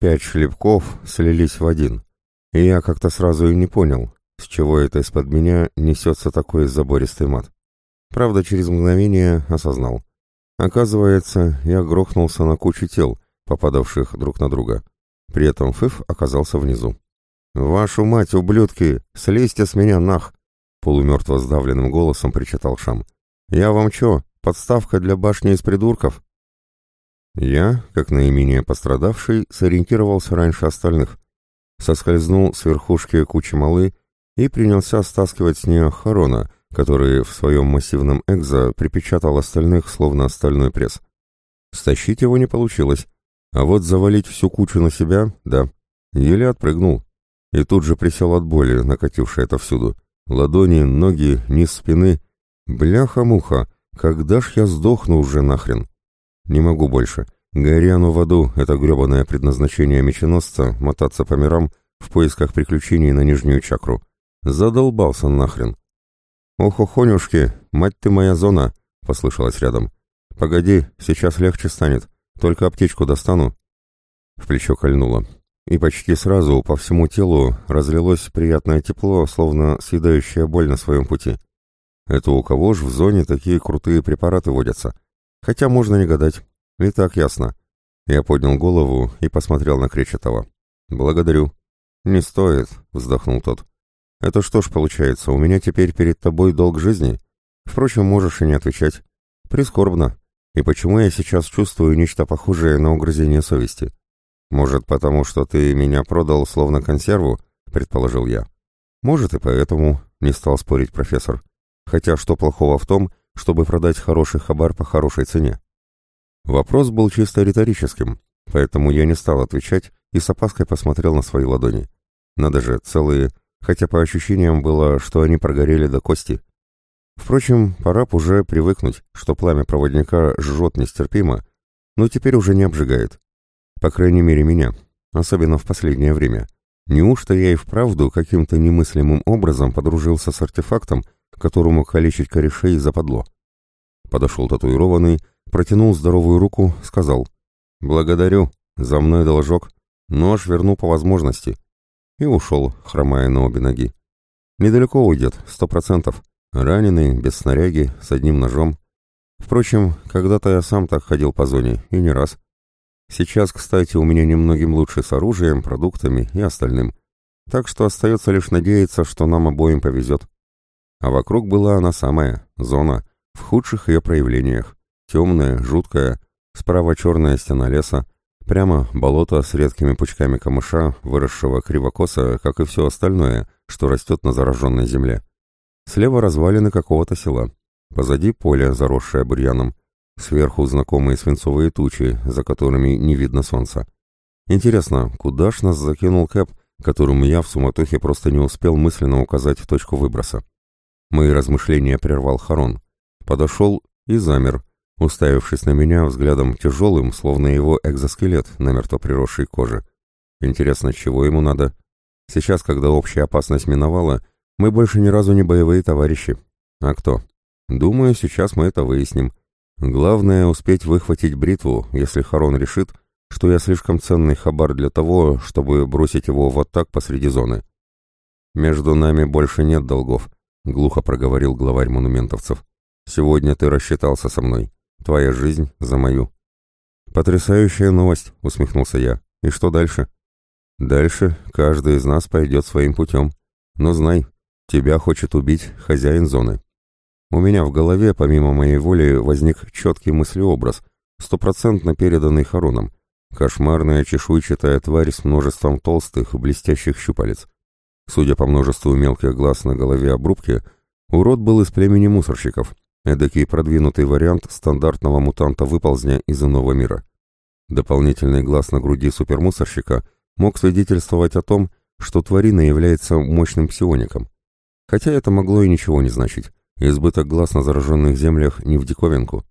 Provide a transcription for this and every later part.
Пять шлепков слились в один, и я как-то сразу и не понял, с чего это из-под меня несется такой забористый мат. Правда, через мгновение осознал. Оказывается, я грохнулся на кучу тел, попадавших друг на друга. При этом Фыф оказался внизу. «Вашу мать, ублюдки! Слезьте с меня нах!» Полумертво сдавленным голосом причитал Шам. «Я вам чё, подставка для башни из придурков?» Я, как наименее пострадавший, сориентировался раньше остальных. Соскользнул с верхушки кучи малы и принялся стаскивать с нее Харона, который в своем массивном экзо припечатал остальных, словно стальной пресс. Стащить его не получилось, а вот завалить всю кучу на себя — да. Еле отпрыгнул. И тут же присел от боли, накатившей отовсюду. Ладони, ноги, низ спины. Бляха-муха, когда ж я сдохну уже нахрен? Не могу больше. Гори в аду, это гребаное предназначение меченосца, мотаться по мирам в поисках приключений на нижнюю чакру. Задолбался нахрен. «Ох, охонюшки, мать ты моя зона!» — послышалось рядом. «Погоди, сейчас легче станет. Только аптечку достану». В плечо кольнуло. И почти сразу по всему телу разлилось приятное тепло, словно съедающая боль на своем пути. Это у кого ж в зоне такие крутые препараты водятся? Хотя можно не гадать. И так ясно. Я поднял голову и посмотрел на Кречетова. «Благодарю». «Не стоит», — вздохнул тот. «Это что ж получается, у меня теперь перед тобой долг жизни? Впрочем, можешь и не отвечать. Прискорбно. И почему я сейчас чувствую нечто похожее на угрызение совести? Может, потому что ты меня продал словно консерву?» — предположил я. «Может, и поэтому», — не стал спорить профессор. «Хотя что плохого в том, чтобы продать хороший хабар по хорошей цене?» Вопрос был чисто риторическим, поэтому я не стал отвечать и с опаской посмотрел на свои ладони. Надо же, целые хотя по ощущениям было, что они прогорели до кости. Впрочем, пора б уже привыкнуть, что пламя проводника жжет нестерпимо, но теперь уже не обжигает. По крайней мере, меня, особенно в последнее время. Неужто я и вправду каким-то немыслимым образом подружился с артефактом, которому калечить корешей западло? Подошел татуированный, протянул здоровую руку, сказал «Благодарю, за мной должок, нож верну по возможности» и ушел, хромая на обе ноги. Недалеко уйдет, сто процентов. Раненый, без снаряги, с одним ножом. Впрочем, когда-то я сам так ходил по зоне, и не раз. Сейчас, кстати, у меня немногим лучше с оружием, продуктами и остальным. Так что остается лишь надеяться, что нам обоим повезет. А вокруг была она самая, зона, в худших ее проявлениях. Темная, жуткая, справа черная стена леса, Прямо болото с редкими пучками камыша, выросшего кривокоса, как и все остальное, что растет на зараженной земле. Слева развалины какого-то села. Позади поле, заросшее бурьяном. Сверху знакомые свинцовые тучи, за которыми не видно солнца. Интересно, куда ж нас закинул Кэп, которому я в суматохе просто не успел мысленно указать точку выброса? Мои размышления прервал Харон. Подошел и замер, уставившись на меня взглядом тяжелым, словно его экзоскелет, намертво приросший к коже. Интересно, чего ему надо? Сейчас, когда общая опасность миновала, мы больше ни разу не боевые товарищи. А кто? Думаю, сейчас мы это выясним. Главное успеть выхватить бритву, если Харон решит, что я слишком ценный хабар для того, чтобы бросить его вот так посреди зоны. «Между нами больше нет долгов», — глухо проговорил главарь монументовцев. «Сегодня ты рассчитался со мной. Твоя жизнь за мою. Потрясающая новость, усмехнулся я. И что дальше? Дальше каждый из нас пойдет своим путем. Но знай, тебя хочет убить хозяин зоны. У меня в голове, помимо моей воли, возник четкий мыслеобраз, стопроцентно переданный Хароном. Кошмарная чешуйчатая тварь с множеством толстых, блестящих щупалец. Судя по множеству мелких глаз на голове обрубки, урод был из племени мусорщиков, Эдакий продвинутый вариант стандартного мутанта-выползня из иного мира. Дополнительный глаз на груди супермусорщика мог свидетельствовать о том, что тварина является мощным псиоником. Хотя это могло и ничего не значить. Избыток глаз на зараженных землях не в диковинку.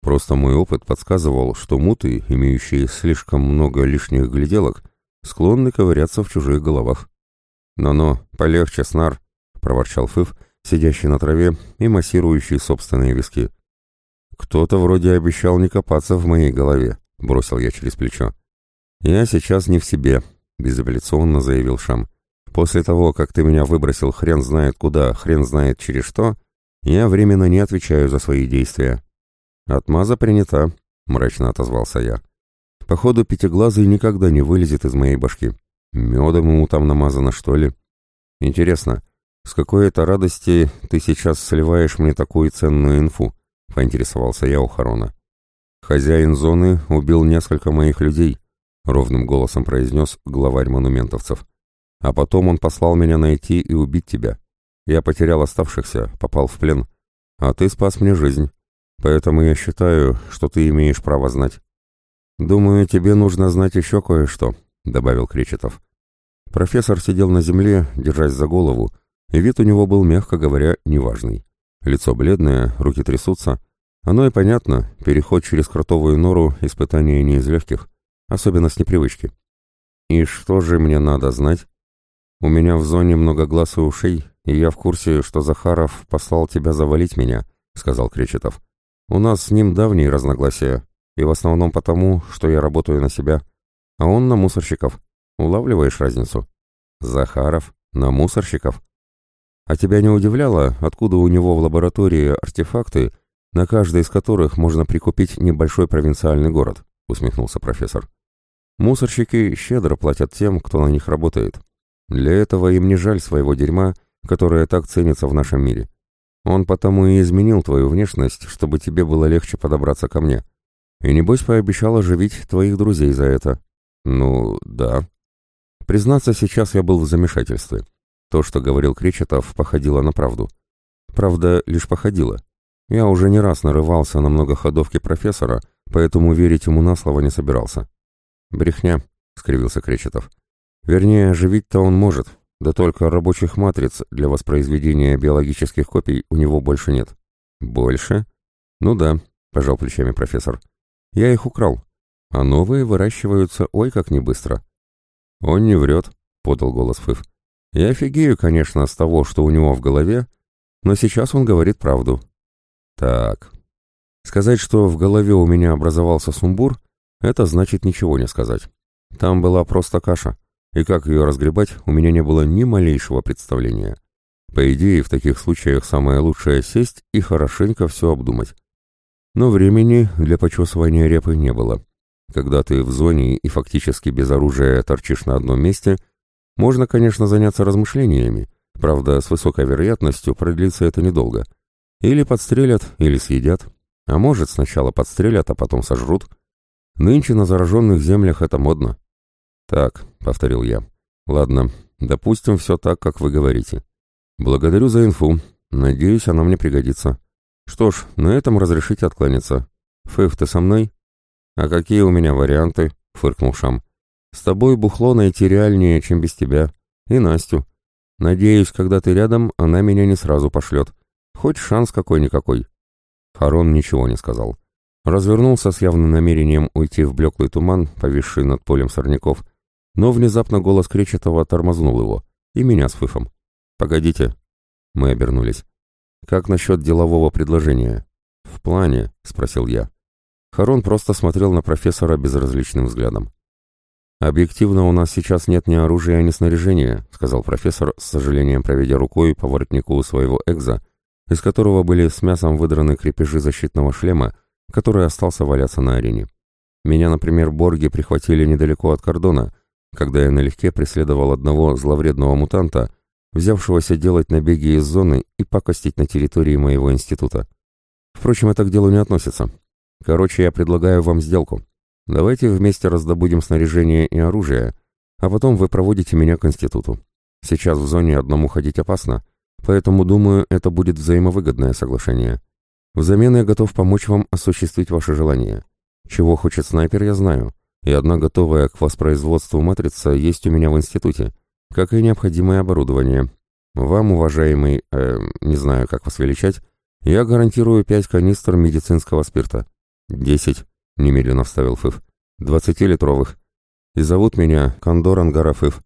Просто мой опыт подсказывал, что муты, имеющие слишком много лишних гляделок, склонны ковыряться в чужих головах. «Но-но, полегче, снар», — проворчал Фыв, — сидящий на траве и массирующий собственные виски. «Кто-то вроде обещал не копаться в моей голове», — бросил я через плечо. «Я сейчас не в себе», — безапелляционно заявил Шам. «После того, как ты меня выбросил хрен знает куда, хрен знает через что, я временно не отвечаю за свои действия». «Отмаза принята», — мрачно отозвался я. «Походу, пятиглазый никогда не вылезет из моей башки. Медом ему там намазано, что ли? Интересно, с какой это радости ты сейчас сливаешь мне такую ценную инфу?» — поинтересовался я у Харона. «Хозяин зоны убил несколько моих людей», — ровным голосом произнес главарь монументовцев. «А потом он послал меня найти и убить тебя. Я потерял оставшихся, попал в плен. А ты спас мне жизнь. Поэтому я считаю, что ты имеешь право знать». «Думаю, тебе нужно знать еще кое-что», — добавил Кречетов. Профессор сидел на земле, держась за голову, и вид у него был, мягко говоря, неважный. Лицо бледное, руки трясутся. Оно и понятно, переход через кротовую нору — испытание не из легких особенно с непривычки. И что же мне надо знать? У меня в зоне много глаз и ушей, и я в курсе, что Захаров послал тебя завалить меня, сказал Кречетов. У нас с ним давние разногласия, и в основном потому, что я работаю на себя, а он на мусорщиков. Улавливаешь разницу? Захаров на мусорщиков? А тебя не удивляло, откуда у него в лаборатории артефакты, на каждый из которых можно прикупить небольшой провинциальный город? усмехнулся профессор. Мусорщики щедро платят тем, кто на них работает. Для этого им не жаль своего дерьма, которое так ценится в нашем мире. Он потому и изменил твою внешность, чтобы тебе было легче подобраться ко мне. И небось пообещал оживить твоих друзей за это. Ну, да. Признаться, сейчас я был в замешательстве. То, что говорил Кречетов, походило на правду. Правда, лишь походило. Я уже не раз нарывался на многоходовки профессора, поэтому верить ему на слово не собирался. «Брехня», — скривился Кречетов. «Вернее, оживить-то он может, да только рабочих матриц для воспроизведения биологических копий у него больше нет». «Больше?» «Ну да», — пожал плечами профессор. «Я их украл, а новые выращиваются ой как не быстро». «Он не врет», — подал голос Фыф. «Я офигею, конечно, с того, что у него в голове, но сейчас он говорит правду». «Так». Сказать, что в голове у меня образовался сумбур — это значит ничего не сказать. Там была просто каша, и как ее разгребать, у меня не было ни малейшего представления. По идее, в таких случаях самое лучшее сесть и хорошенько все обдумать. Но времени для почесывания репы не было. Когда ты в зоне и фактически без оружия торчишь на одном месте, можно, конечно, заняться размышлениями, правда, с высокой вероятностью продлится это недолго. Или подстрелят, или съедят. А может, сначала подстрелят, а потом сожрут – Нынче на зараженных землях это модно. Так, повторил я. Ладно, допустим, все так, как вы говорите. Благодарю за инфу. Надеюсь, она мне пригодится. Что ж, на этом разрешите откланяться. Фыф, ты со мной? А какие у меня варианты? Фыркнул Шам. С тобой бухло найти реальнее, чем без тебя. И Настю. Надеюсь, когда ты рядом, она меня не сразу пошлет. Хоть шанс какой-никакой. Харон ничего не сказал. Развернулся с явным намерением уйти в блеклый туман, повисший над полем сорняков, но внезапно голос Кречетова тормознул его, и меня с Фыфом. «Погодите». Мы обернулись. «Как насчет делового предложения?» «В плане?» — спросил я. Харон просто смотрел на профессора безразличным взглядом. «Объективно у нас сейчас нет ни оружия, ни снаряжения», — сказал профессор, с сожалением проведя рукой по воротнику своего экза, из которого были с мясом выдраны крепежи защитного шлема, который остался валяться на арене. Меня, например, борги прихватили недалеко от кордона, когда я налегке преследовал одного зловредного мутанта, взявшегося делать набеги из зоны и пакостить на территории моего института. Впрочем, это к делу не относится. Короче, я предлагаю вам сделку. Давайте вместе раздобудем снаряжение и оружие, а потом вы проводите меня к институту. Сейчас в зоне одному ходить опасно, поэтому, думаю, это будет взаимовыгодное соглашение. Взамен я готов помочь вам осуществить ваше желание. Чего хочет снайпер, я знаю, и одна готовая к воспроизводству матрица есть у меня в институте, как и необходимое оборудование. Вам, уважаемый, э, не знаю, как вас величать, я гарантирую пять канистр медицинского спирта. Десять, немедленно вставил Фыф. Двадцатилитровых. И зовут меня Кондор Ангара Фыф.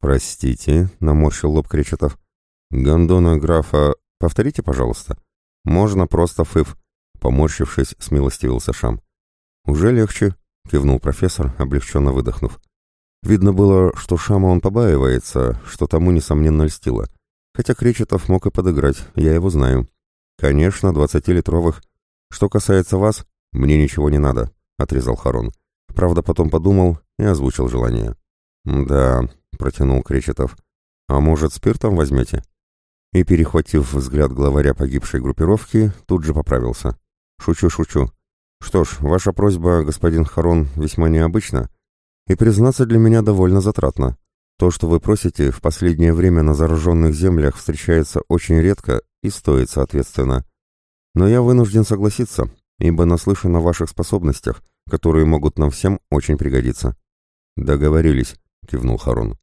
Простите, наморщил лоб Кречетов. Гондона графа... Повторите, пожалуйста. «Можно просто фыф», — поморщившись, смилостивился Шам. «Уже легче», — кивнул профессор, облегченно выдохнув. Видно было, что Шама он побаивается, что тому, несомненно, льстило. Хотя Кречетов мог и подыграть, я его знаю. Конечно, двадцатилитровых. Что касается вас, мне ничего не надо, — отрезал Харон. Правда, потом подумал и озвучил желание. «Да», — протянул Кречетов. «А может, спиртом возьмете?» И, перехватив взгляд главаря погибшей группировки, тут же поправился. «Шучу, шучу. Что ж, ваша просьба, господин Харон, весьма необычна, и, признаться, для меня довольно затратно. То, что вы просите, в последнее время на зараженных землях встречается очень редко и стоит соответственно. Но я вынужден согласиться, ибо наслышан о ваших способностях, которые могут нам всем очень пригодиться». «Договорились», — кивнул Харон.